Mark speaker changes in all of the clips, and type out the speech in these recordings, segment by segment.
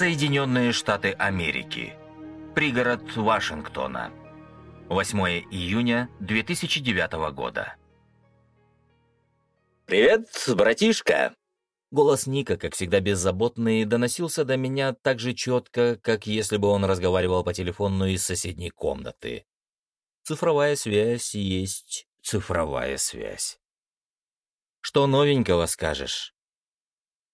Speaker 1: Соединенные Штаты Америки. Пригород Вашингтона. 8 июня 2009 года.
Speaker 2: «Привет, братишка!»
Speaker 3: Голос Ника, как всегда беззаботный, доносился до меня так же четко, как если бы он разговаривал по телефону из соседней комнаты. Цифровая связь есть цифровая связь. Что новенького скажешь?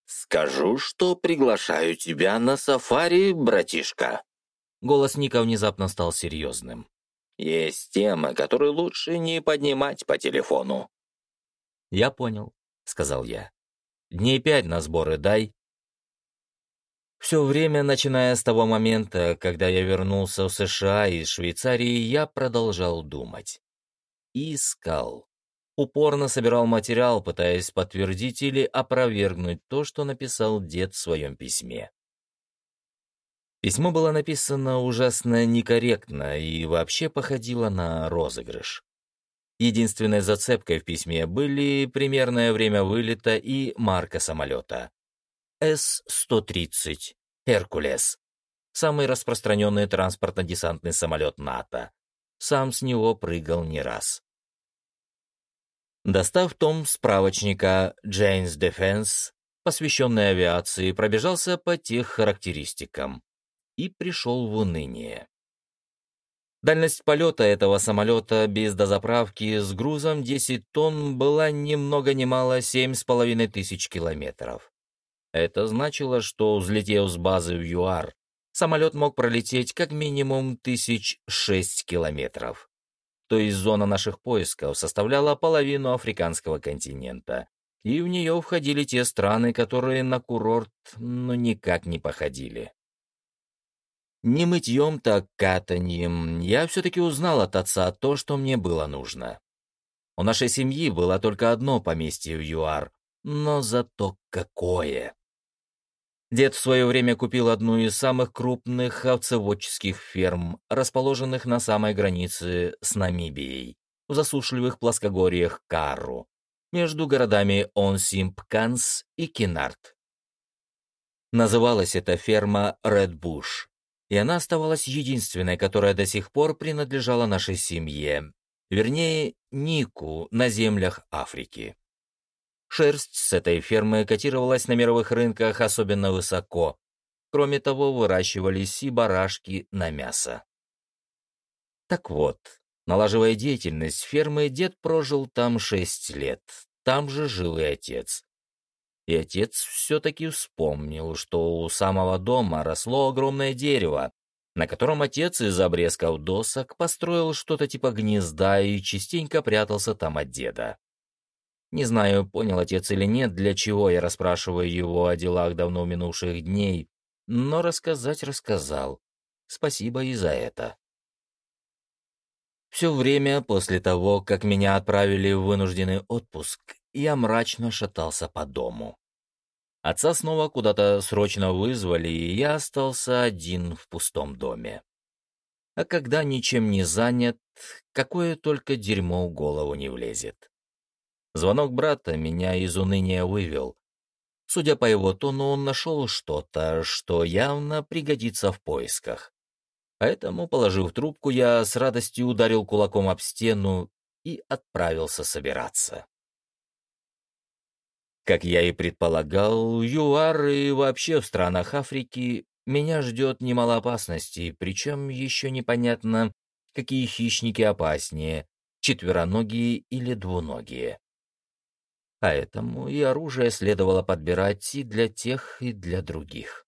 Speaker 2: «Скажу, что приглашаю тебя на сафари, братишка».
Speaker 3: Голос Ника внезапно стал серьезным.
Speaker 2: «Есть темы, которые лучше не поднимать по телефону».
Speaker 3: «Я понял», — сказал я. «Дней пять на сборы дай». Все время, начиная с того момента, когда я вернулся в США из Швейцарии, я продолжал думать. Искал упорно собирал материал, пытаясь подтвердить или опровергнуть то, что написал дед в своем письме. Письмо было написано ужасно некорректно и вообще походило на розыгрыш. Единственной зацепкой в письме были примерное время вылета и марка самолета. С-130 «Херкулес» — самый распространенный транспортно-десантный самолет НАТО. Сам с него прыгал не раз. Достав том справочника Jane's Defense, посвященный авиации, пробежался по тех характеристикам и пришел в уныние. Дальность полета этого самолета без дозаправки с грузом 10 тонн была ни много ни мало 7,5 тысяч километров. Это значило, что, взлетев с базы в ЮАР, самолет мог пролететь как минимум тысяч шесть километров то есть зона наших поисков составляла половину африканского континента, и в нее входили те страны, которые на курорт ну никак не походили. Не мытьем, так катаньем я все-таки узнал от отца то, что мне было нужно. У нашей семьи было только одно поместье в ЮАР, но зато какое! Дед в свое время купил одну из самых крупных овцеводческих ферм, расположенных на самой границе с Намибией, в засушливых плоскогорьях Карру, между городами Онсимпканс и Кинарт. Называлась эта ферма Ред Буш, и она оставалась единственной, которая до сих пор принадлежала нашей семье, вернее, Нику на землях Африки. Шерсть с этой фермы котировалась на мировых рынках особенно высоко. Кроме того, выращивались и барашки на мясо. Так вот, налаживая деятельность фермы, дед прожил там шесть лет. Там же жил и отец. И отец все-таки вспомнил, что у самого дома росло огромное дерево, на котором отец из обрезков досок построил что-то типа гнезда и частенько прятался там от деда. Не знаю, понял отец или нет, для чего я расспрашиваю его о делах давно минувших дней, но рассказать рассказал. Спасибо и за это. Все время после того, как меня отправили в вынужденный отпуск, я мрачно шатался по дому. Отца снова куда-то срочно вызвали, и я остался один в пустом доме. А когда ничем не занят, какое только дерьмо в голову не влезет. Звонок брата меня из уныния вывел. Судя по его тону, он нашел что-то, что явно пригодится в поисках. Поэтому, положив трубку, я с радостью ударил кулаком об стену и отправился собираться. Как я и предполагал, ЮАР и вообще в странах Африки меня ждет немало опасностей, причем еще непонятно, какие хищники опаснее, четвероногие или двуногие поэтому и оружие следовало подбирать и для тех, и для других.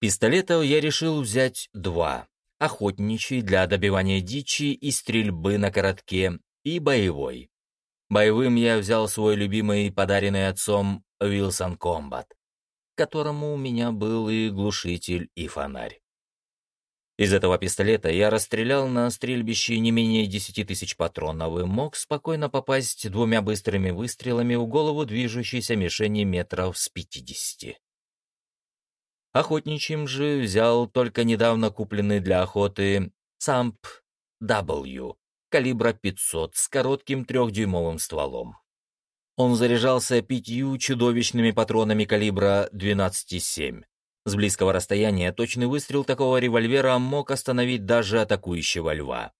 Speaker 3: Пистолетов я решил взять два. Охотничий для добивания дичи и стрельбы на коротке, и боевой. Боевым я взял свой любимый, подаренный отцом, Wilson Combat, которому у меня был и глушитель, и фонарь. Из этого пистолета я расстрелял на стрельбище не менее десяти тысяч патронов и мог спокойно попасть двумя быстрыми выстрелами в голову движущейся мишени метров с пятидесяти. Охотничьим же взял только недавно купленный для охоты Самп W калибра 500 с коротким трехдюймовым стволом. Он заряжался пятью чудовищными патронами калибра 12,7 С близкого расстояния точный выстрел такого револьвера мог остановить даже атакующего льва.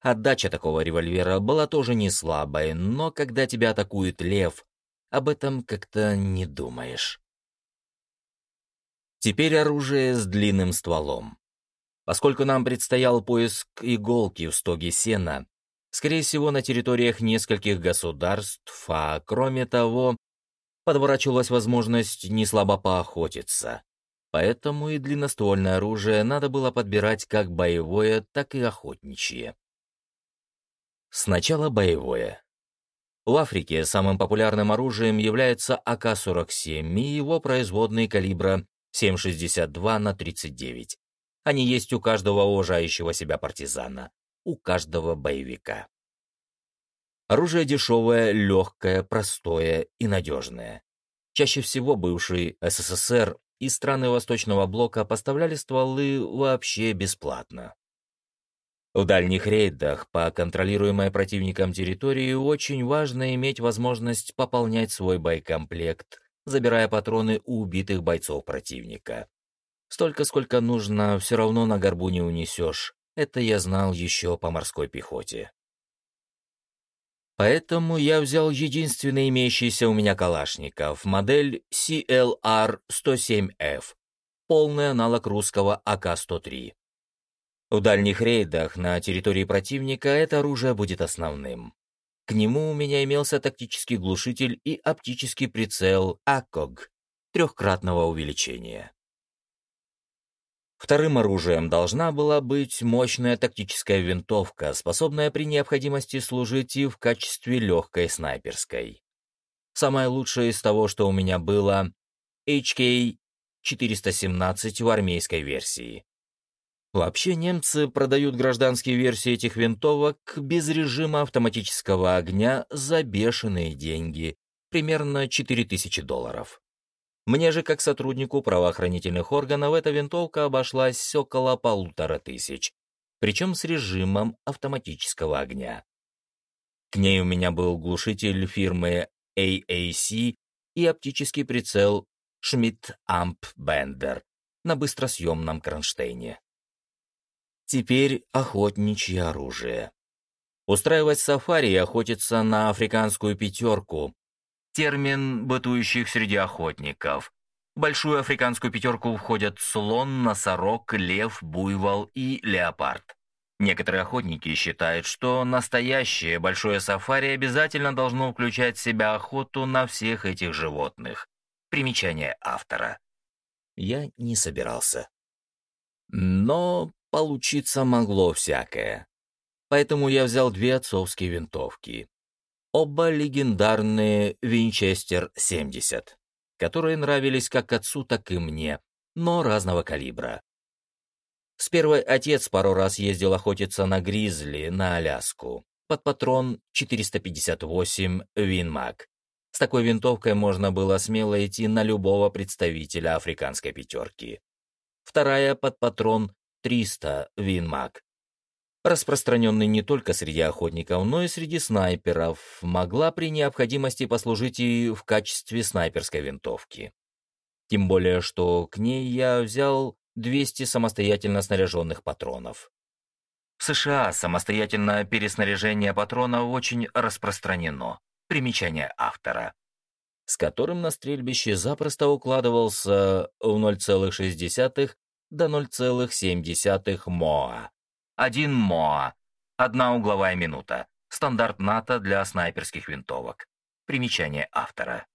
Speaker 3: Отдача такого револьвера была тоже не слабой, но когда тебя атакует лев, об этом как-то не думаешь. Теперь оружие с длинным стволом. Поскольку нам предстоял поиск иголки в стоге сена, скорее всего, на территориях нескольких государств, а кроме того, подворачивалась возможность неслабо поохотиться. Поэтому и длинноствольное оружие надо было подбирать как боевое, так и охотничье. Сначала боевое. В Африке самым популярным оружием является АК-47 и его производные калибра 7,62 на 39. Они есть у каждого уважающего себя партизана, у каждого боевика. Оружие дешевое, легкое, простое и надежное. Чаще всего бывший СССР и страны Восточного блока поставляли стволы вообще бесплатно. В дальних рейдах по контролируемой противником территории очень важно иметь возможность пополнять свой боекомплект, забирая патроны у убитых бойцов противника. Столько, сколько нужно, все равно на горбу не унесешь. Это я знал еще по морской пехоте. Поэтому я взял единственный имеющийся у меня калашников, модель CLR-107F, полный аналог русского АК-103. В дальних рейдах на территории противника это оружие будет основным. К нему у меня имелся тактический глушитель и оптический прицел АКОГ трехкратного увеличения. Вторым оружием должна была быть мощная тактическая винтовка, способная при необходимости служить и в качестве легкой снайперской. Самое лучшее из того, что у меня было, HK-417 в армейской версии. Вообще немцы продают гражданские версии этих винтовок без режима автоматического огня за бешеные деньги, примерно 4000 долларов. Мне же, как сотруднику правоохранительных органов, эта винтовка обошлась около полутора тысяч, причем с режимом автоматического огня. К ней у меня был глушитель фирмы AAC и оптический прицел Schmidt Amp Bender на быстросъемном кронштейне. Теперь охотничье оружие. Устраивать сафари и охотиться на африканскую пятерку термин, бытующих среди охотников. В большую африканскую пятерку входят слон, носорог, лев, буйвол и леопард. Некоторые охотники считают, что настоящее большое сафари обязательно должно включать в себя охоту на всех этих животных. Примечание автора. Я не собирался. Но получиться могло всякое. Поэтому я взял две отцовские винтовки оба легендарные Винчестер-70, которые нравились как отцу, так и мне, но разного калибра. С первой отец пару раз ездил охотиться на гризли на Аляску под патрон 458 Винмаг. С такой винтовкой можно было смело идти на любого представителя африканской пятерки. Вторая под патрон 300 Винмаг распространенный не только среди охотников, но и среди снайперов, могла при необходимости послужить и в качестве снайперской винтовки. Тем более, что к ней я взял 200 самостоятельно снаряженных патронов. В США самостоятельное переснаряжение патронов очень распространено. Примечание автора. С которым на стрельбище запросто укладывался в 0,6 до 0,7 МОА один МОА. Одна угловая минута. Стандарт НАТО для снайперских винтовок. Примечание автора.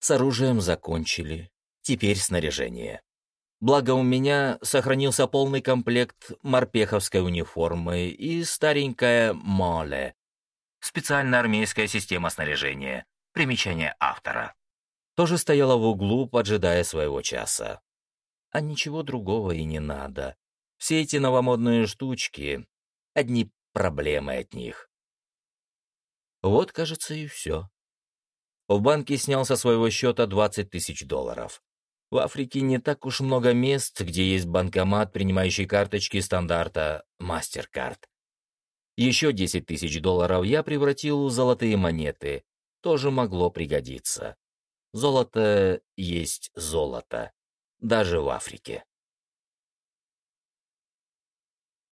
Speaker 3: С оружием закончили. Теперь снаряжение. Благо у меня сохранился полный комплект морпеховской униформы и старенькая моле. Специальная армейская система снаряжения. Примечание автора. Тоже стояла в углу, поджидая своего часа. А ничего другого и не надо. Все эти новомодные штучки — одни проблемы от них. Вот, кажется, и все. В банке снял со своего счета 20 тысяч долларов. В Африке не так уж много мест, где есть банкомат, принимающий карточки стандарта MasterCard. Еще 10 тысяч долларов я превратил в золотые монеты. Тоже могло пригодиться. Золото есть золото. даже в Африке.